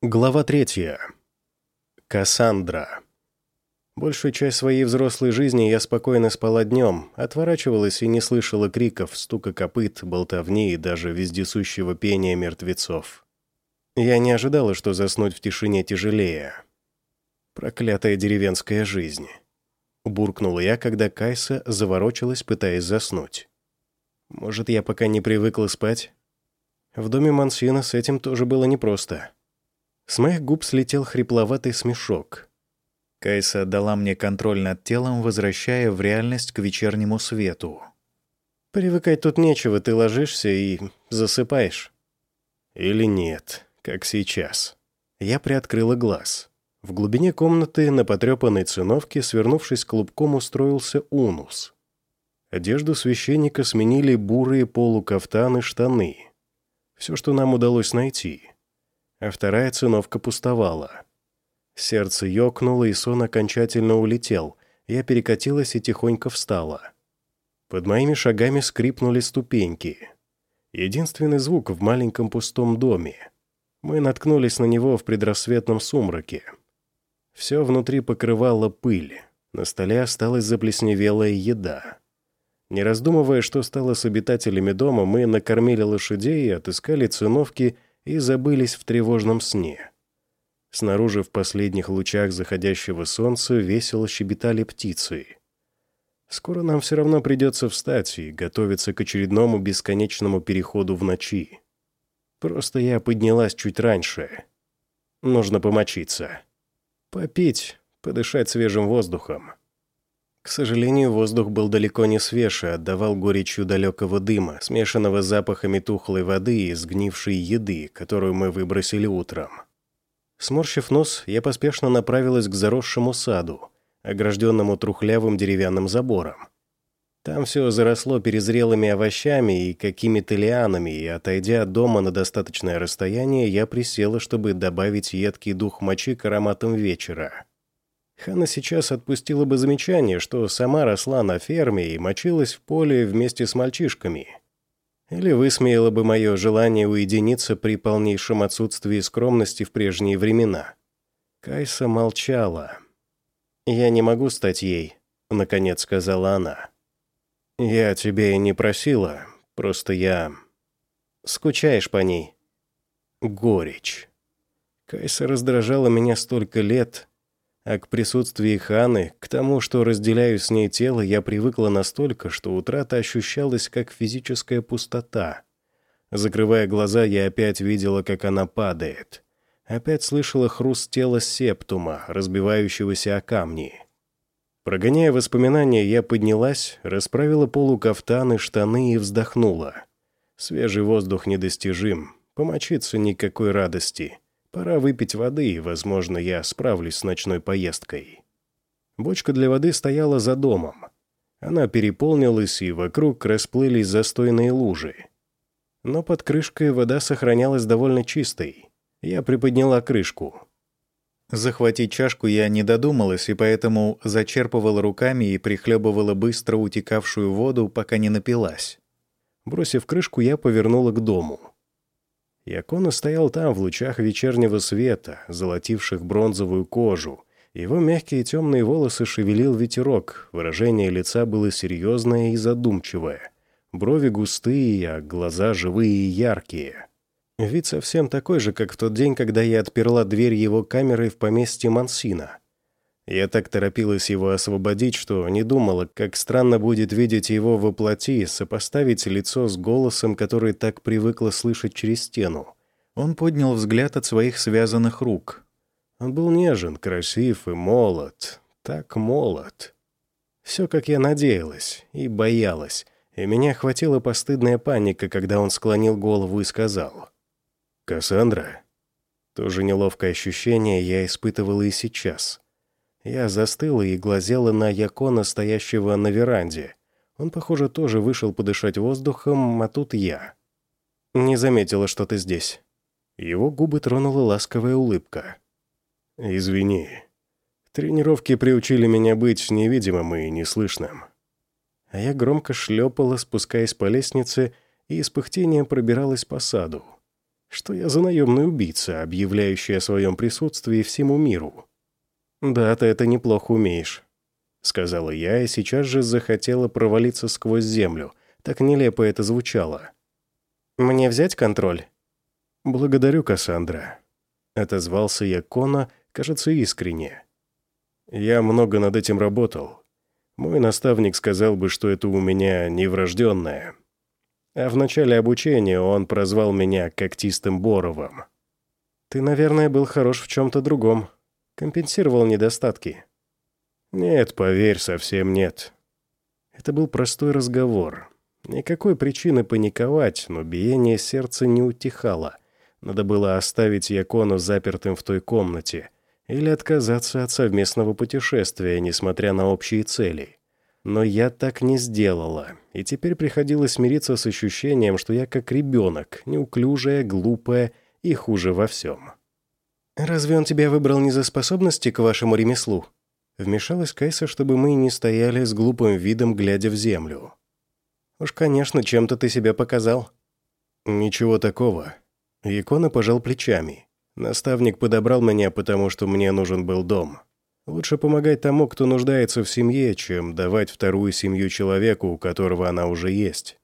Глава третья. Кассандра. Большую часть своей взрослой жизни я спокойно спала днем, отворачивалась и не слышала криков, стука копыт, болтовни и даже вездесущего пения мертвецов. Я не ожидала, что заснуть в тишине тяжелее. Проклятая деревенская жизнь. Буркнула я, когда Кайса заворочилась, пытаясь заснуть. Может, я пока не привыкла спать? В доме Мансина с этим тоже было непросто. С моих губ слетел хрипловатый смешок. Кайса дала мне контроль над телом, возвращая в реальность к вечернему свету. «Привыкать тут нечего, ты ложишься и засыпаешь». «Или нет, как сейчас». Я приоткрыла глаз. В глубине комнаты на потрепанной циновке, свернувшись клубком, устроился унус. Одежду священника сменили бурые полукафтаны штаны. Все, что нам удалось найти — а вторая циновка пустовала. Сердце ёкнуло, и сон окончательно улетел. Я перекатилась и тихонько встала. Под моими шагами скрипнули ступеньки. Единственный звук в маленьком пустом доме. Мы наткнулись на него в предрассветном сумраке. Все внутри покрывало пыль. На столе осталась заплесневелая еда. Не раздумывая, что стало с обитателями дома, мы накормили лошадей и отыскали циновки и забылись в тревожном сне. Снаружи в последних лучах заходящего солнца весело щебетали птицы. Скоро нам все равно придется встать и готовиться к очередному бесконечному переходу в ночи. Просто я поднялась чуть раньше. Нужно помочиться. Попить, подышать свежим воздухом. К сожалению, воздух был далеко не свеж и отдавал горечью далекого дыма, смешанного с запахами тухлой воды и сгнившей еды, которую мы выбросили утром. Сморщив нос, я поспешно направилась к заросшему саду, огражденному трухлявым деревянным забором. Там все заросло перезрелыми овощами и какими-то лианами, и, отойдя от дома на достаточное расстояние, я присела, чтобы добавить едкий дух мочи к ароматам вечера. Хана сейчас отпустила бы замечание, что сама росла на ферме и мочилась в поле вместе с мальчишками. Или высмеяла бы мое желание уединиться при полнейшем отсутствии скромности в прежние времена. Кайса молчала. «Я не могу стать ей», — наконец сказала она. «Я тебя и не просила, просто я...» «Скучаешь по ней?» Горечь. Кайса раздражала меня столько лет, а к присутствию Ханы, к тому, что разделяю с ней тело, я привыкла настолько, что утрата ощущалась как физическая пустота. Закрывая глаза, я опять видела, как она падает. Опять слышала хруст тела септума, разбивающегося о камни. Прогоняя воспоминания, я поднялась, расправила полукафтаны, штаны и вздохнула. Свежий воздух недостижим, помочиться никакой радости. Пора выпить воды, и, возможно, я справлюсь с ночной поездкой. Бочка для воды стояла за домом. Она переполнилась, и вокруг расплылись застойные лужи. Но под крышкой вода сохранялась довольно чистой. Я приподняла крышку. Захватить чашку я не додумалась, и поэтому зачерпывала руками и прихлебывала быстро утекавшую воду, пока не напилась. Бросив крышку, я повернула к дому. Якона стоял там, в лучах вечернего света, золотивших бронзовую кожу. Его мягкие темные волосы шевелил ветерок, выражение лица было серьезное и задумчивое. Брови густые, а глаза живые и яркие. Вид совсем такой же, как в тот день, когда я отперла дверь его камеры в поместье Мансина. Я так торопилась его освободить, что не думала, как странно будет видеть его во плоти, сопоставить лицо с голосом, который так привыкла слышать через стену. Он поднял взгляд от своих связанных рук. Он был нежен, красив и молод. Так молод. Все, как я надеялась и боялась, и меня охватила постыдная паника, когда он склонил голову и сказал. «Кассандра?» То же неловкое ощущение я испытывала и сейчас — я застыла и глазела на Якона, стоящего на веранде. Он, похоже, тоже вышел подышать воздухом, а тут я. Не заметила, что ты здесь. Его губы тронула ласковая улыбка. «Извини. Тренировки приучили меня быть невидимым и неслышным». А я громко шлепала, спускаясь по лестнице, и с пыхтением пробиралась по саду. Что я за наемный убийца, объявляющий о своем присутствии всему миру? Да, ты это неплохо умеешь. — сказала я, и сейчас же захотела провалиться сквозь землю. Так нелепо это звучало. «Мне взять контроль?» «Благодарю, Кассандра», — отозвался я Кона, кажется, искренне. «Я много над этим работал. Мой наставник сказал бы, что это у меня неврожденное. А в начале обучения он прозвал меня когтистым Боровым. Ты, наверное, был хорош в чем-то другом. Компенсировал недостатки». «Нет, поверь, совсем нет». Это был простой разговор. Никакой причины паниковать, но биение сердца не утихало. Надо было оставить Якону запертым в той комнате или отказаться от совместного путешествия, несмотря на общие цели. Но я так не сделала, и теперь приходилось смириться с ощущением, что я как ребенок, неуклюжая, глупая и хуже во всем. «Разве он тебя выбрал не за способности к вашему ремеслу?» Вмешалась Кайса, чтобы мы не стояли с глупым видом, глядя в землю. «Уж, конечно, чем-то ты себя показал». «Ничего такого». Икона пожал плечами. Наставник подобрал меня, потому что мне нужен был дом. Лучше помогать тому, кто нуждается в семье, чем давать вторую семью человеку, у которого она уже есть.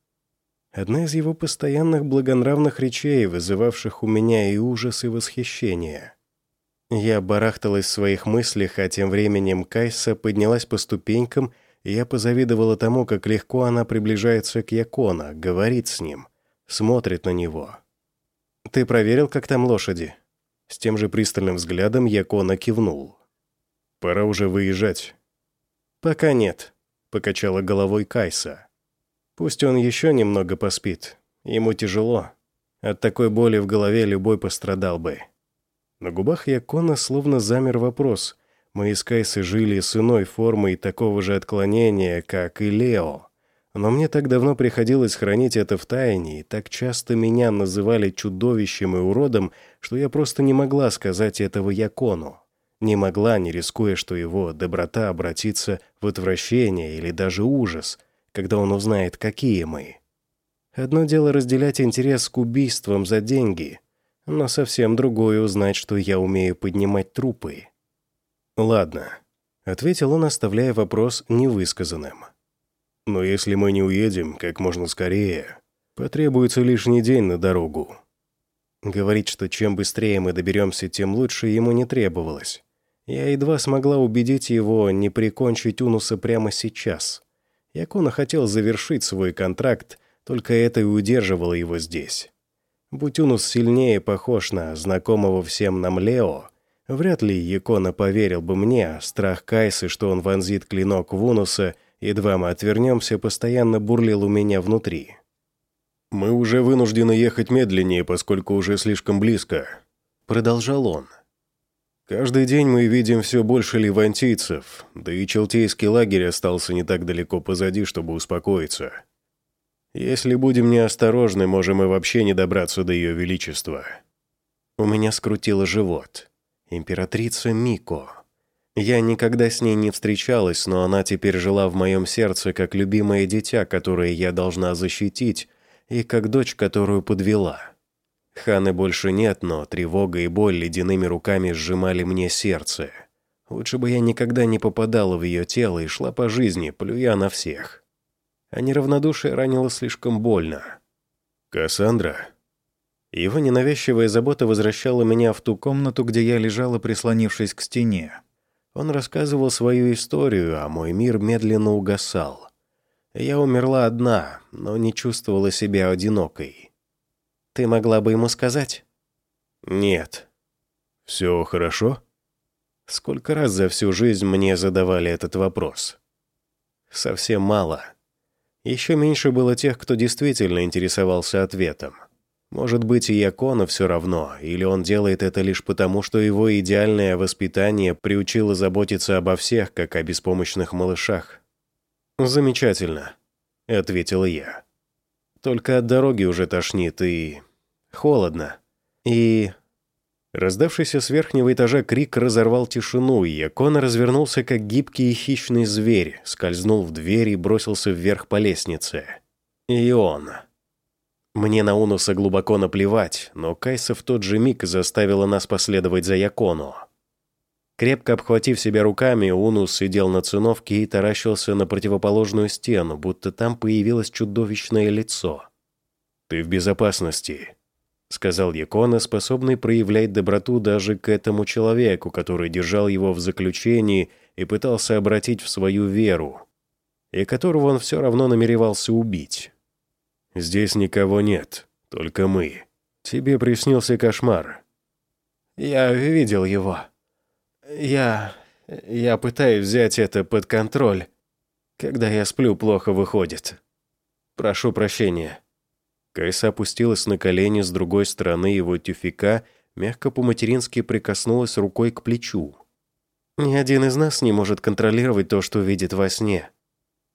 Одна из его постоянных благонравных речей, вызывавших у меня и ужас, и восхищение. Я барахталась в своих мыслях, а тем временем Кайса поднялась по ступенькам, и я позавидовала тому, как легко она приближается к Якона, говорит с ним, смотрит на него. «Ты проверил, как там лошади?» С тем же пристальным взглядом Якона кивнул. «Пора уже выезжать». «Пока нет», — покачала головой Кайса. «Пусть он еще немного поспит. Ему тяжело. От такой боли в голове любой пострадал бы». На губах Якона словно замер вопрос. Кайсой жили с иной формой такого же отклонения, как и Лео. Но мне так давно приходилось хранить это в тайне, и так часто меня называли чудовищем и уродом, что я просто не могла сказать этого Якону. Не могла, не рискуя, что его доброта обратится в отвращение или даже ужас, когда он узнает, какие мы. Одно дело разделять интерес к убийствам за деньги, но совсем другое узнать, что я умею поднимать трупы. «Ладно», — ответил он, оставляя вопрос невысказанным. «Но если мы не уедем как можно скорее, потребуется лишний день на дорогу». Говорить, что чем быстрее мы доберемся, тем лучше, ему не требовалось. Я едва смогла убедить его не прикончить Унуса прямо сейчас. Якона хотел завершить свой контракт, только это и удерживало его здесь. Будь Унус сильнее похож на знакомого всем нам Лео, вряд ли Якона поверил бы мне, страх Кайсы, что он вонзит клинок в Унуса, едва мы отвернемся, постоянно бурлил у меня внутри. «Мы уже вынуждены ехать медленнее, поскольку уже слишком близко», — продолжал он. «Каждый день мы видим все больше левантийцев, да и челтейский лагерь остался не так далеко позади, чтобы успокоиться. Если будем неосторожны, можем и вообще не добраться до ее величества». У меня скрутило живот. Императрица Мико. Я никогда с ней не встречалась, но она теперь жила в моем сердце как любимое дитя, которое я должна защитить, и как дочь, которую подвела. Ханы больше нет, но тревога и боль ледяными руками сжимали мне сердце. Лучше бы я никогда не попадала в ее тело и шла по жизни, плюя на всех а неравнодушие ранило слишком больно. «Кассандра?» Его ненавязчивая забота возвращала меня в ту комнату, где я лежала, прислонившись к стене. Он рассказывал свою историю, а мой мир медленно угасал. Я умерла одна, но не чувствовала себя одинокой. «Ты могла бы ему сказать?» «Нет». «Все хорошо?» Сколько раз за всю жизнь мне задавали этот вопрос? Совсем мало. Еще меньше было тех, кто действительно интересовался ответом. Может быть, и Якона все равно, или он делает это лишь потому, что его идеальное воспитание приучило заботиться обо всех, как о беспомощных малышах. «Замечательно», — ответил я. «Только от дороги уже тошнит и... холодно. И Раздавшийся с верхнего этажа крик разорвал тишину, и Якона развернулся, как гибкий и хищный зверь, скользнул в дверь и бросился вверх по лестнице. И он. Мне на Унуса глубоко наплевать, но Кайса в тот же миг заставила нас последовать за Якону. Крепко обхватив себя руками, Унус сидел на циновке и таращился на противоположную стену, будто там появилось чудовищное лицо. «Ты в безопасности», — сказал Якона, способный проявлять доброту даже к этому человеку, который держал его в заключении и пытался обратить в свою веру, и которого он все равно намеревался убить. «Здесь никого нет, только мы. Тебе приснился кошмар». «Я видел его», я... я пытаюсь взять это под контроль. Когда я сплю, плохо выходит. Прошу прощения». Кайса опустилась на колени с другой стороны его тюфика, мягко по-матерински прикоснулась рукой к плечу. «Ни один из нас не может контролировать то, что видит во сне.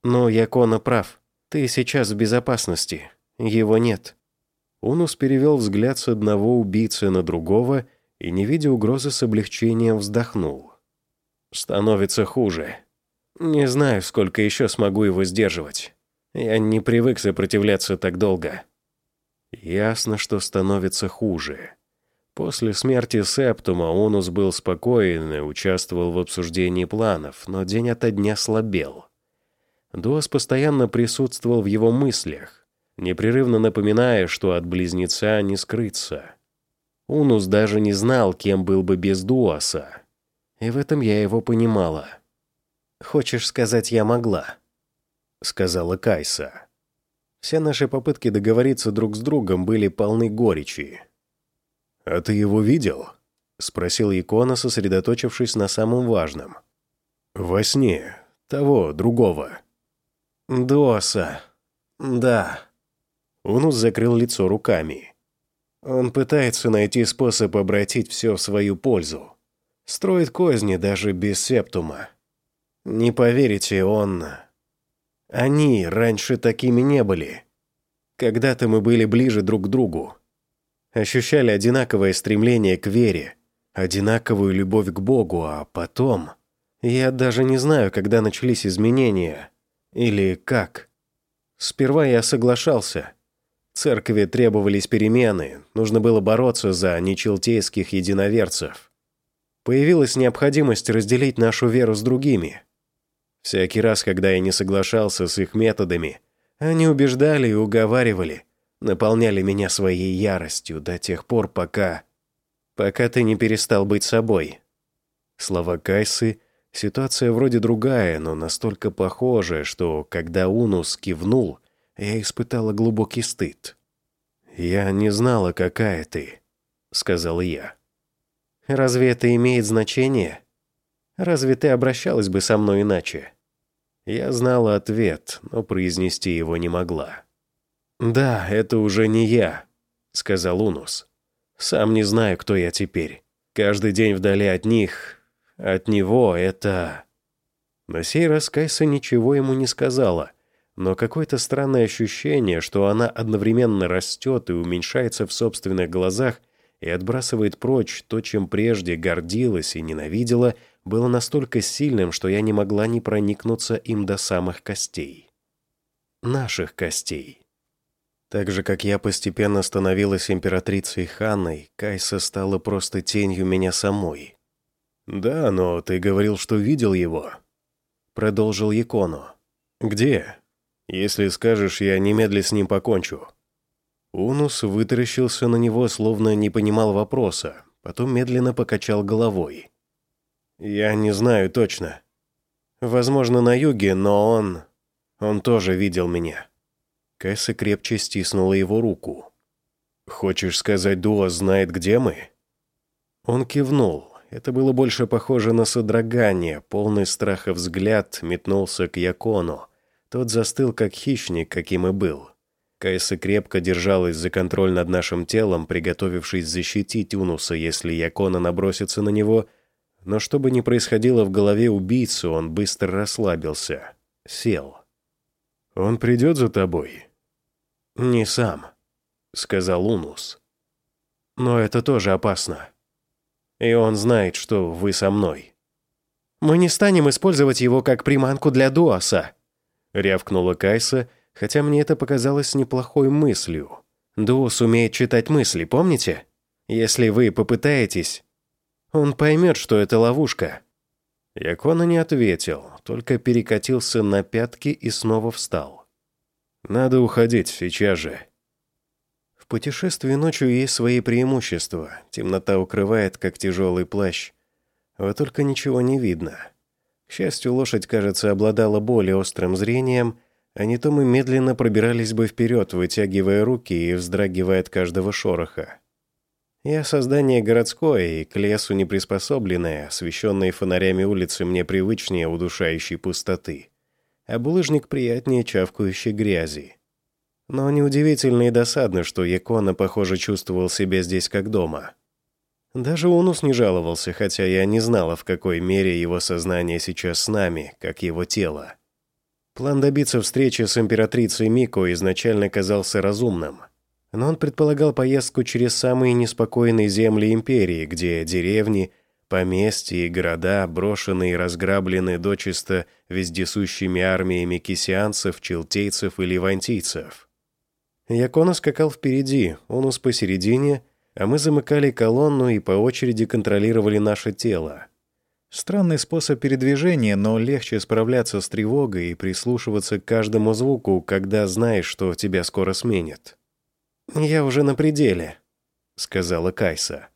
Но Якона прав. Ты сейчас в безопасности. Его нет». Унус перевел взгляд с одного убийцы на другого — и, не видя угрозы, с облегчением вздохнул. «Становится хуже. Не знаю, сколько еще смогу его сдерживать. Я не привык сопротивляться так долго». Ясно, что становится хуже. После смерти Септума Унус был спокоен и участвовал в обсуждении планов, но день ото дня слабел. Дуас постоянно присутствовал в его мыслях, непрерывно напоминая, что от близнеца не скрыться. Унус даже не знал, кем был бы без Дуаса. И в этом я его понимала. «Хочешь сказать, я могла?» — сказала Кайса. Все наши попытки договориться друг с другом были полны горечи. «А ты его видел?» — спросил Икона, сосредоточившись на самом важном. «Во сне. Того, другого». «Доса. Да». Унус закрыл лицо руками. Он пытается найти способ обратить все в свою пользу. Строит козни даже без септума. Не поверите, он... Они раньше такими не были. Когда-то мы были ближе друг к другу. Ощущали одинаковое стремление к вере, одинаковую любовь к Богу, а потом... Я даже не знаю, когда начались изменения. Или как. Сперва я соглашался — Церкви требовались перемены, нужно было бороться за нечелтейских единоверцев. Появилась необходимость разделить нашу веру с другими. Всякий раз, когда я не соглашался с их методами, они убеждали и уговаривали, наполняли меня своей яростью до тех пор, пока... пока ты не перестал быть собой. Слова Кайсы — ситуация вроде другая, но настолько похожая, что, когда Унус кивнул — я испытала глубокий стыд. «Я не знала, какая ты», — сказал я. «Разве это имеет значение? Разве ты обращалась бы со мной иначе?» Я знала ответ, но произнести его не могла. «Да, это уже не я», — сказал Унус. «Сам не знаю, кто я теперь. Каждый день вдали от них, от него — это...» На сей раз Кайса ничего ему не сказала — но какое-то странное ощущение, что она одновременно растет и уменьшается в собственных глазах и отбрасывает прочь то, чем прежде гордилась и ненавидела, было настолько сильным, что я не могла не проникнуться им до самых костей. Наших костей. Так же, как я постепенно становилась императрицей Ханной, Кайса стала просто тенью меня самой. «Да, но ты говорил, что видел его», — продолжил Якону. «Где?» Если скажешь, я немедля с ним покончу». Унус вытаращился на него, словно не понимал вопроса, потом медленно покачал головой. «Я не знаю точно. Возможно, на юге, но он... Он тоже видел меня». Кэсса крепче стиснула его руку. «Хочешь сказать, Дуа знает, где мы?» Он кивнул. Это было больше похоже на содрогание. Полный страха взгляд метнулся к Якону. Тот застыл, как хищник, каким и был. Кайса крепко держалась за контроль над нашим телом, приготовившись защитить Унуса, если Якона набросится на него, но что бы ни происходило в голове убийцы, он быстро расслабился. Сел. «Он придет за тобой?» «Не сам», — сказал Унус. «Но это тоже опасно. И он знает, что вы со мной». «Мы не станем использовать его как приманку для Дуаса», — рявкнула Кайса, хотя мне это показалось неплохой мыслью. Дуус умеет читать мысли, помните? Если вы попытаетесь, он поймет, что это ловушка». Якона не ответил, только перекатился на пятки и снова встал. «Надо уходить сейчас же». В путешествии ночью есть свои преимущества. Темнота укрывает, как тяжелый плащ. Вот только ничего не видно. К счастью, лошадь, кажется, обладала более острым зрением, а не то мы медленно пробирались бы вперед, вытягивая руки и вздрагивая от каждого шороха. Я создание городское и к лесу не приспособленное, фонарями улицы мне привычнее удушающей пустоты, а булыжник приятнее чавкающей грязи. Но неудивительно и досадно, что Якона, похоже, чувствовал себя здесь как дома. Даже Унус не жаловался, хотя я не знала, в какой мере его сознание сейчас с нами, как его тело. План добиться встречи с императрицей Мико изначально казался разумным — но он предполагал поездку через самые неспокойные земли империи, где деревни, поместья и города брошены и разграблены дочисто вездесущими армиями кисианцев, челтейцев и левантийцев. Якона скакал впереди, Онус посередине, а мы замыкали колонну и по очереди контролировали наше тело. Странный способ передвижения, но легче справляться с тревогой и прислушиваться к каждому звуку, когда знаешь, что тебя скоро сменят. «Я уже на пределе», — сказала Кайса.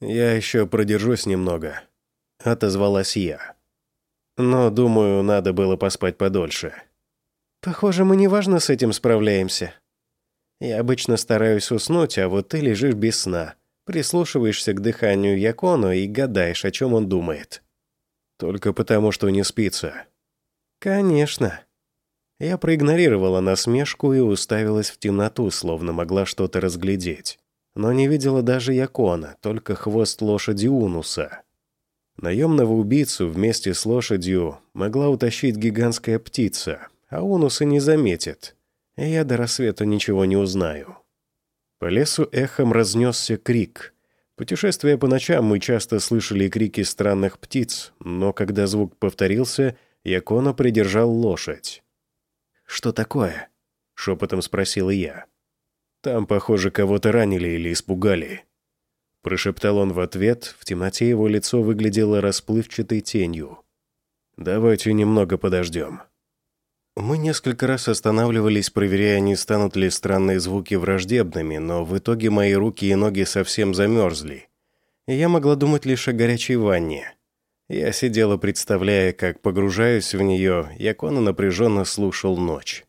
«Я еще продержусь немного», — отозвалась я. «Но, думаю, надо было поспать подольше». «Похоже, мы неважно с этим справляемся. Я обычно стараюсь уснуть, а вот ты лежишь без сна, прислушиваешься к дыханию Якону и гадаешь, о чем он думает». «Только потому, что не спится». «Конечно», я проигнорировала насмешку и уставилась в темноту, словно могла что-то разглядеть. Но не видела даже Якона, только хвост лошади Унуса. Наемного убийцу вместе с лошадью могла утащить гигантская птица, а Унуса не заметит, я до рассвета ничего не узнаю. По лесу эхом разнесся крик. Путешествуя по ночам, мы часто слышали крики странных птиц, но когда звук повторился, Якона придержал лошадь. «Что такое?» — шепотом спросила я. «Там, похоже, кого-то ранили или испугали». Прошептал он в ответ, в темноте его лицо выглядело расплывчатой тенью. «Давайте немного подождем». Мы несколько раз останавливались, проверяя, не станут ли странные звуки враждебными, но в итоге мои руки и ноги совсем замерзли. И я могла думать лишь о горячей ванне. Я сидела, представляя, как погружаюсь в нее, Якона напряженно слушал ночь.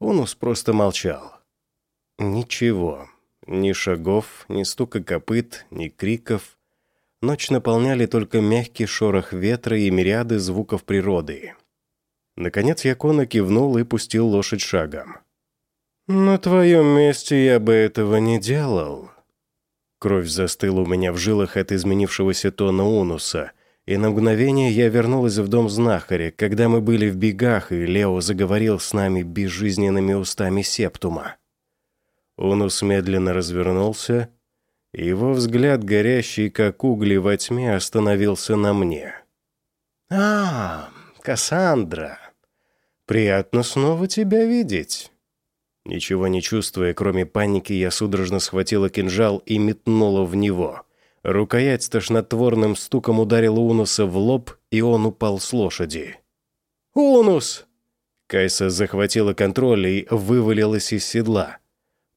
Унус просто молчал. Ничего. Ни шагов, ни стука копыт, ни криков. Ночь наполняли только мягкий шорох ветра и мириады звуков природы. Наконец Якона кивнул и пустил лошадь шагом. «На твоем месте я бы этого не делал». Кровь застыла у меня в жилах от изменившегося тона Унуса — и на мгновение я вернулась в дом знахаря, когда мы были в бегах, и Лео заговорил с нами безжизненными устами септума. Унус медленно развернулся, и его взгляд, горящий как угли во тьме, остановился на мне. «А, Кассандра, приятно снова тебя видеть». Ничего не чувствуя, кроме паники, я судорожно схватила кинжал и метнула в него — Рукоять с тошнотворным стуком ударила Унуса в лоб, и он упал с лошади. «Унус!» Кайса захватила контроль и вывалилась из седла.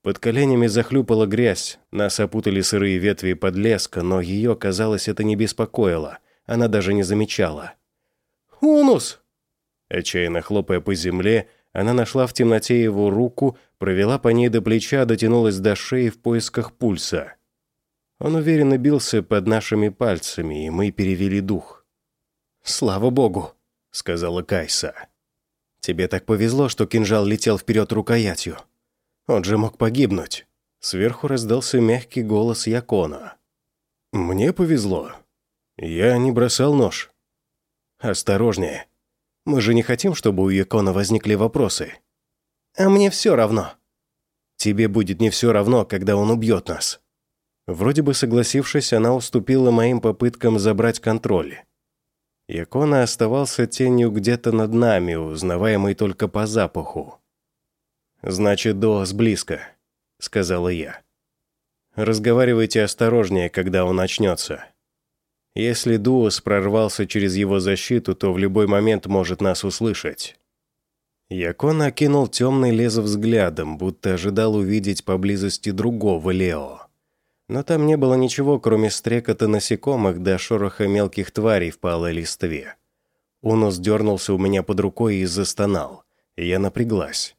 Под коленями захлюпала грязь, нас опутали сырые ветви подлеска, но ее, казалось, это не беспокоило. Она даже не замечала. «Унус!» Отчаянно хлопая по земле, она нашла в темноте его руку, провела по ней до плеча, дотянулась до шеи в поисках пульса. Он уверенно бился под нашими пальцами, и мы перевели дух. «Слава богу!» — сказала Кайса. «Тебе так повезло, что кинжал летел вперед рукоятью. Он же мог погибнуть». Сверху раздался мягкий голос Якона. «Мне повезло. Я не бросал нож». «Осторожнее. Мы же не хотим, чтобы у Якона возникли вопросы». «А мне все равно». «Тебе будет не все равно, когда он убьет нас». Вроде бы согласившись, она уступила моим попыткам забрать контроль. Якона оставался тенью где-то над нами, узнаваемой только по запаху. «Значит, Доас близко», — сказала я. «Разговаривайте осторожнее, когда он начнется. Если Дуос прорвался через его защиту, то в любой момент может нас услышать». Якон окинул темный лес взглядом, будто ожидал увидеть поблизости другого Лео. Но там не было ничего, кроме стрекота насекомых до шороха мелких тварей в палой листве. Унус дернулся у меня под рукой и застонал. Я напряглась.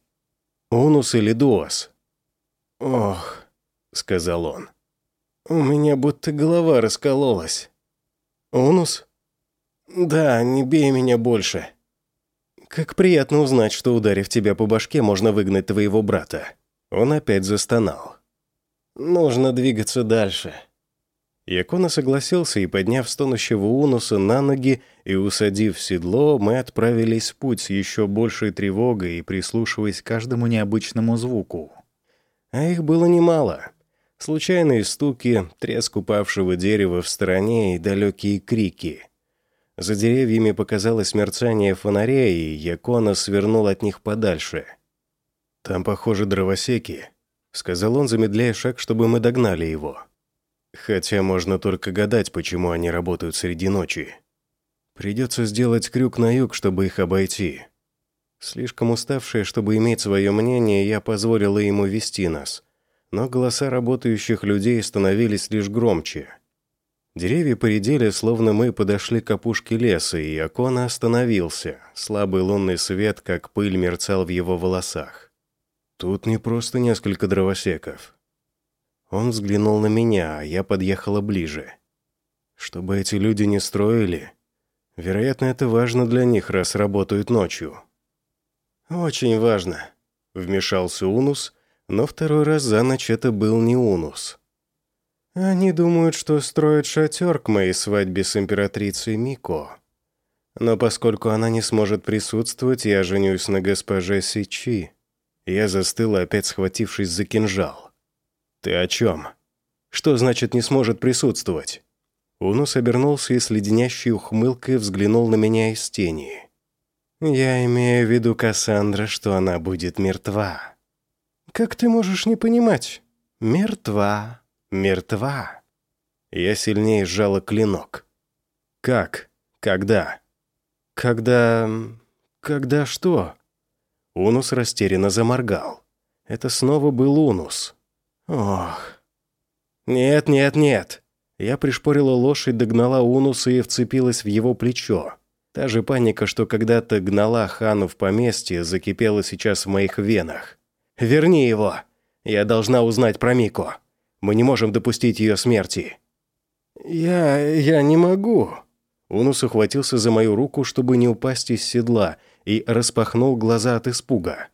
«Унус или Дуос?» «Ох», — сказал он. «У меня будто голова раскололась». «Унус?» «Да, не бей меня больше». «Как приятно узнать, что, ударив тебя по башке, можно выгнать твоего брата». Он опять застонал. «Нужно двигаться дальше». Якона согласился, и, подняв стонущего Унуса на ноги и усадив в седло, мы отправились в путь с еще большей тревогой и прислушиваясь к каждому необычному звуку. А их было немало. Случайные стуки, треск упавшего дерева в стороне и далекие крики. За деревьями показалось мерцание фонарей, и Якона свернул от них подальше. «Там, похоже, дровосеки», — сказал он, замедляя шаг, чтобы мы догнали его. Хотя можно только гадать, почему они работают среди ночи. Придется сделать крюк на юг, чтобы их обойти. Слишком уставшая, чтобы иметь свое мнение, я позволила ему вести нас. Но голоса работающих людей становились лишь громче. Деревья поредели, словно мы подошли к опушке леса, и Акона остановился. Слабый лунный свет, как пыль, мерцал в его волосах. Тут не просто несколько дровосеков. Он взглянул на меня, а я подъехала ближе. Чтобы эти люди не строили, вероятно, это важно для них, раз работают ночью. «Очень важно», — вмешался Унус, но второй раз за ночь это был не Унус. «Они думают, что строят шатер к моей свадьбе с императрицей Мико. Но поскольку она не сможет присутствовать, я женюсь на госпоже Сичи». Я застыла, опять схватившись за кинжал. «Ты о чем? Что значит не сможет присутствовать?» Унус обернулся и с леденящей ухмылкой взглянул на меня из тени. «Я имею в виду, Кассандра, что она будет мертва». «Как ты можешь не понимать?» «Мертва, мертва». Я сильнее сжала клинок. «Как? Когда?» «Когда... когда что?» Унус растерянно заморгал. Это снова был Унус. Ох. Нет, нет, нет. Я пришпорила лошадь, догнала Унуса и вцепилась в его плечо. Та же паника, что когда-то гнала Хану в поместье, закипела сейчас в моих венах. «Верни его! Я должна узнать про Мико. Мы не можем допустить ее смерти». «Я... я не могу». Унус ухватился за мою руку, чтобы не упасть из седла, и распахнул глаза от испуга.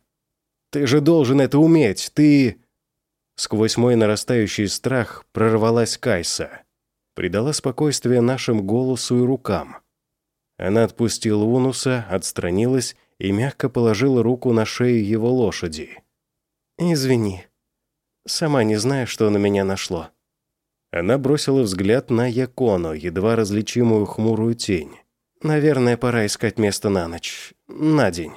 «Ты же должен это уметь! Ты...» Сквозь мой нарастающий страх прорвалась Кайса. Придала спокойствие нашим голосу и рукам. Она отпустила Унуса, отстранилась и мягко положила руку на шею его лошади. «Извини. Сама не знаю, что на меня нашло». Она бросила взгляд на Якону, едва различимую хмурую тень. «Наверное, пора искать место на ночь. На день».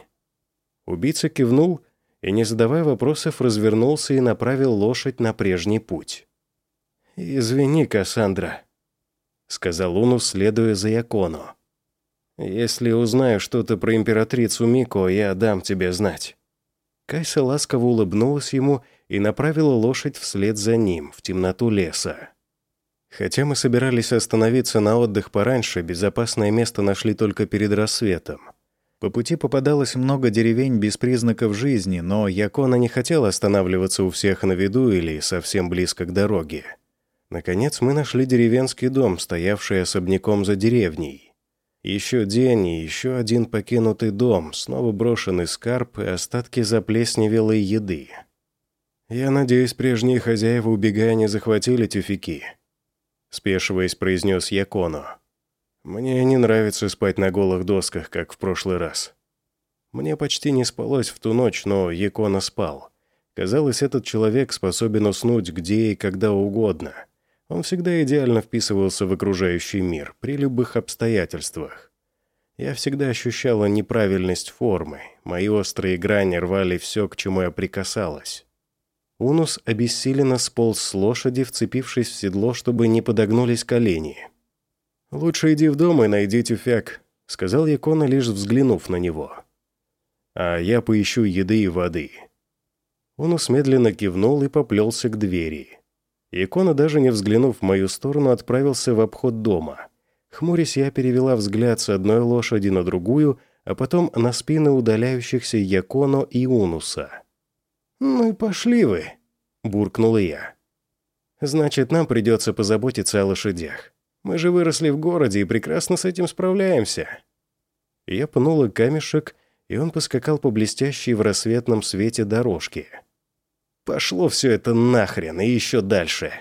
Убийца кивнул и, не задавая вопросов, развернулся и направил лошадь на прежний путь. «Извини, Кассандра», — сказал он, следуя за Якону. «Если узнаю что-то про императрицу Мико, я дам тебе знать». Кайса ласково улыбнулась ему и направила лошадь вслед за ним, в темноту леса. Хотя мы собирались остановиться на отдых пораньше, безопасное место нашли только перед рассветом. По пути попадалось много деревень без признаков жизни, но Якона не хотел останавливаться у всех на виду или совсем близко к дороге. Наконец мы нашли деревенский дом, стоявший особняком за деревней. Еще день и еще один покинутый дом, снова брошенный скарб и остатки заплесневелой еды. «Я надеюсь, прежние хозяева, убегая, не захватили тюфяки», — спешиваясь, произнес Яконо. Мне не нравится спать на голых досках, как в прошлый раз. Мне почти не спалось в ту ночь, но Якона спал. Казалось, этот человек способен уснуть где и когда угодно. Он всегда идеально вписывался в окружающий мир, при любых обстоятельствах. Я всегда ощущала неправильность формы. Мои острые грани рвали все, к чему я прикасалась. Унус обессиленно сполз с лошади, вцепившись в седло, чтобы не подогнулись колени. «Лучше иди в дом и найди тюфяк», — сказал Якона, лишь взглянув на него. «А я поищу еды и воды». Унус медленно кивнул и поплелся к двери. Икона, даже не взглянув в мою сторону, отправился в обход дома. Хмурясь, я перевела взгляд с одной лошади на другую, а потом на спины удаляющихся Яконо и Унуса. «Ну и пошли вы», — буркнула я. «Значит, нам придется позаботиться о лошадях. Мы же выросли в городе и прекрасно с этим справляемся». Я пнула камешек, и он поскакал по блестящей в рассветном свете дорожке. Пошло все это нахрен и еще дальше.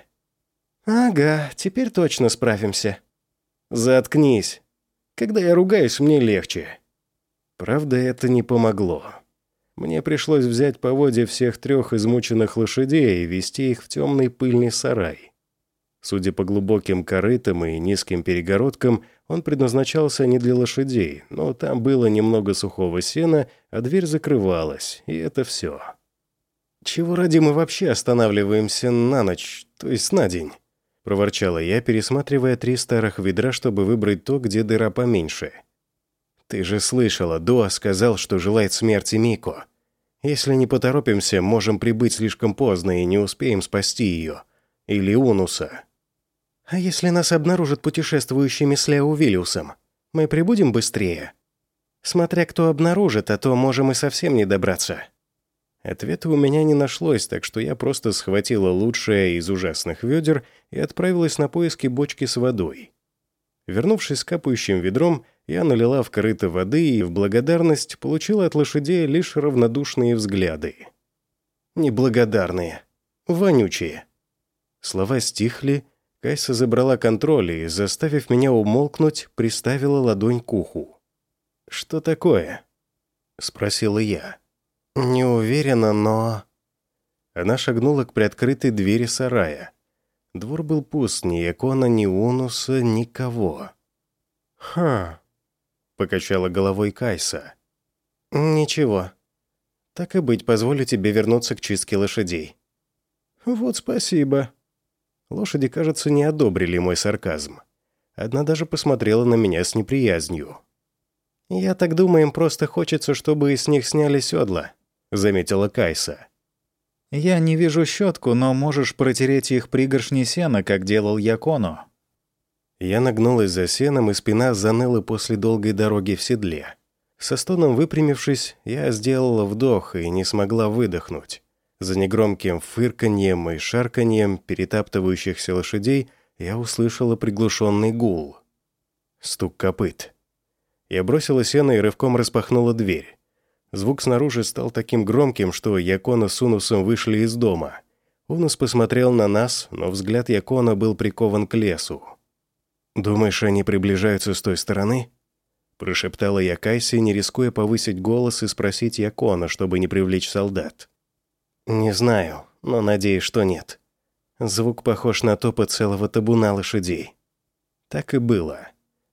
«Ага, теперь точно справимся». «Заткнись. Когда я ругаюсь, мне легче». Правда, это не помогло. Мне пришлось взять поводья всех трех измученных лошадей и вести их в темный пыльный сарай. Судя по глубоким корытам и низким перегородкам, он предназначался не для лошадей, но там было немного сухого сена, а дверь закрывалась, и это все. «Чего ради мы вообще останавливаемся на ночь, то есть на день?» — проворчала я, пересматривая три старых ведра, чтобы выбрать то, где дыра поменьше. «Ты же слышала, Дуа сказал, что желает смерти Мико. Если не поторопимся, можем прибыть слишком поздно и не успеем спасти ее. Или Унуса». «А если нас обнаружат путешествующими с Лео Виллиусом, мы прибудем быстрее?» «Смотря кто обнаружит, а то можем и совсем не добраться». Ответа у меня не нашлось, так что я просто схватила лучшее из ужасных ведер и отправилась на поиски бочки с водой. Вернувшись с капающим ведром, я налила в корыто воды и в благодарность получила от лошадей лишь равнодушные взгляды. Неблагодарные. Вонючие. Слова стихли, Кайса забрала контроль и, заставив меня умолкнуть, приставила ладонь к уху. «Что такое?» — спросила я. «Не уверена, но...» Она шагнула к приоткрытой двери сарая. Двор был пуст, ни Якона, ни Унуса, никого. «Ха...» — покачала головой Кайса. «Ничего. Так и быть, позволю тебе вернуться к чистке лошадей». «Вот спасибо». Лошади, кажется, не одобрили мой сарказм. Одна даже посмотрела на меня с неприязнью. «Я так думаю, им просто хочется, чтобы с них сняли седла», заметила Кайса. «Я не вижу щетку, но можешь протереть их пригоршни сена, как делал Яконо». Я нагнулась за сеном, и спина заныла после долгой дороги в седле. Со стоном выпрямившись, я сделала вдох и не смогла выдохнуть. За негромким фырканьем и шарканьем перетаптывающихся лошадей я услышала приглушенный гул. Стук копыт. Я бросила сено и рывком распахнула дверь. Звук снаружи стал таким громким, что Якона с Унусом вышли из дома. Унус посмотрел на нас, но взгляд Якона был прикован к лесу. «Думаешь, они приближаются с той стороны?» Прошептала я Кайси, не рискуя повысить голос и спросить Якона, чтобы не привлечь солдат. «Не знаю, но надеюсь, что нет. Звук похож на топот целого табуна лошадей». Так и было.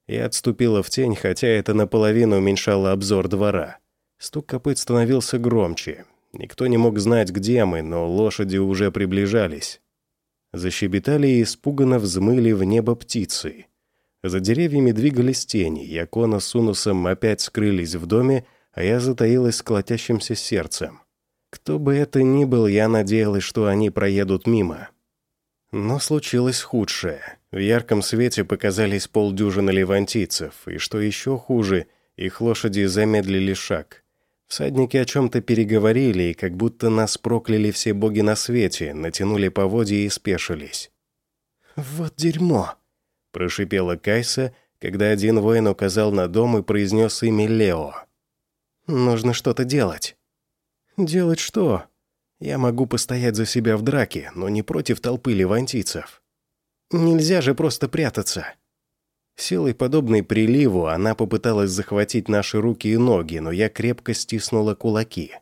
Я отступила в тень, хотя это наполовину уменьшало обзор двора. Стук копыт становился громче. Никто не мог знать, где мы, но лошади уже приближались. Защебетали и испуганно взмыли в небо птицы. За деревьями двигались тени, Якона с Унусом опять скрылись в доме, а я затаилась с колотящимся сердцем. Кто бы это ни был, я надеялась, что они проедут мимо. Но случилось худшее. В ярком свете показались полдюжины левантийцев, и что еще хуже, их лошади замедлили шаг. Всадники о чем-то переговорили, и как будто нас прокляли все боги на свете, натянули поводья и спешились. «Вот дерьмо!» – прошипела Кайса, когда один воин указал на дом и произнес имя Лео. «Нужно что-то делать». «Делать что? Я могу постоять за себя в драке, но не против толпы левантийцев. Нельзя же просто прятаться». Силой, подобной приливу, она попыталась захватить наши руки и ноги, но я крепко стиснула кулаки.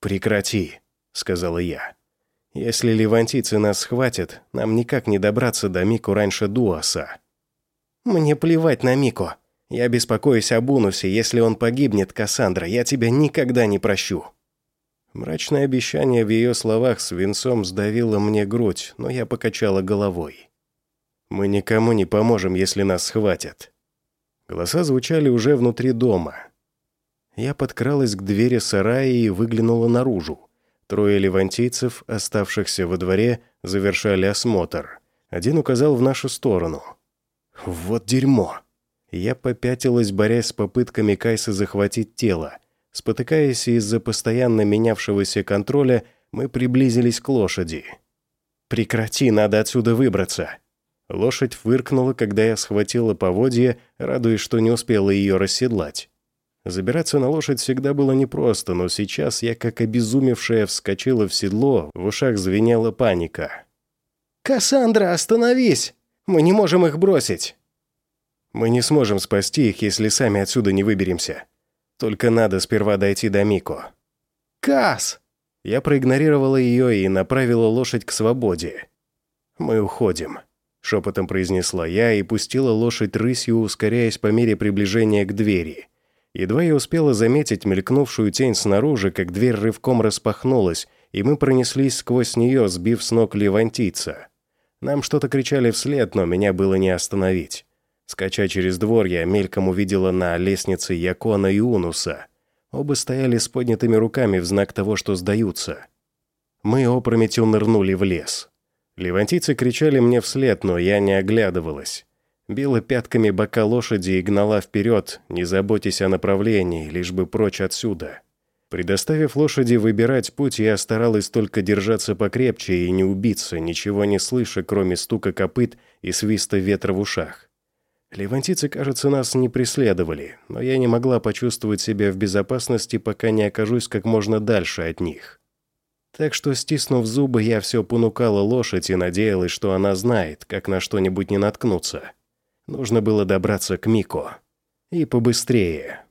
«Прекрати», — сказала я. «Если левантийцы нас схватят, нам никак не добраться до Мику раньше Дуаса». «Мне плевать на Мику. Я беспокоюсь об Унусе. Если он погибнет, Кассандра, я тебя никогда не прощу». Мрачное обещание в ее словах свинцом сдавило мне грудь, но я покачала головой. «Мы никому не поможем, если нас схватят». Голоса звучали уже внутри дома. Я подкралась к двери сарая и выглянула наружу. Трое левантийцев, оставшихся во дворе, завершали осмотр. Один указал в нашу сторону. «Вот дерьмо!» Я попятилась, борясь с попытками Кайса захватить тело. Спотыкаясь из-за постоянно менявшегося контроля, мы приблизились к лошади. «Прекрати, надо отсюда выбраться!» Лошадь фыркнула, когда я схватила поводья, радуясь, что не успела ее расседлать. Забираться на лошадь всегда было непросто, но сейчас я, как обезумевшая, вскочила в седло, в ушах звенела паника. «Кассандра, остановись! Мы не можем их бросить!» «Мы не сможем спасти их, если сами отсюда не выберемся. Только надо сперва дойти до Мико». «Касс!» Я проигнорировала ее и направила лошадь к свободе. «Мы уходим», — шепотом произнесла я и пустила лошадь рысью, ускоряясь по мере приближения к двери. Едва я успела заметить мелькнувшую тень снаружи, как дверь рывком распахнулась, и мы пронеслись сквозь нее, сбив с ног левантийца. Нам что-то кричали вслед, но меня было не остановить. Скача через двор, я мельком увидела на лестнице Якона и Унуса. Оба стояли с поднятыми руками в знак того, что сдаются. Мы опрометью нырнули в лес. Левантийцы кричали мне вслед, но я не оглядывалась била пятками бока лошади и гнала вперед, не заботясь о направлении, лишь бы прочь отсюда. Предоставив лошади выбирать путь, я старалась только держаться покрепче и не убиться, ничего не слыша, кроме стука копыт и свиста ветра в ушах. Левантийцы, кажется, нас не преследовали, но я не могла почувствовать себя в безопасности, пока не окажусь как можно дальше от них. Так что, стиснув зубы, я все понукала лошадь и надеялась, что она знает, как на что-нибудь не наткнуться. Нужно было добраться к Мико. И побыстрее.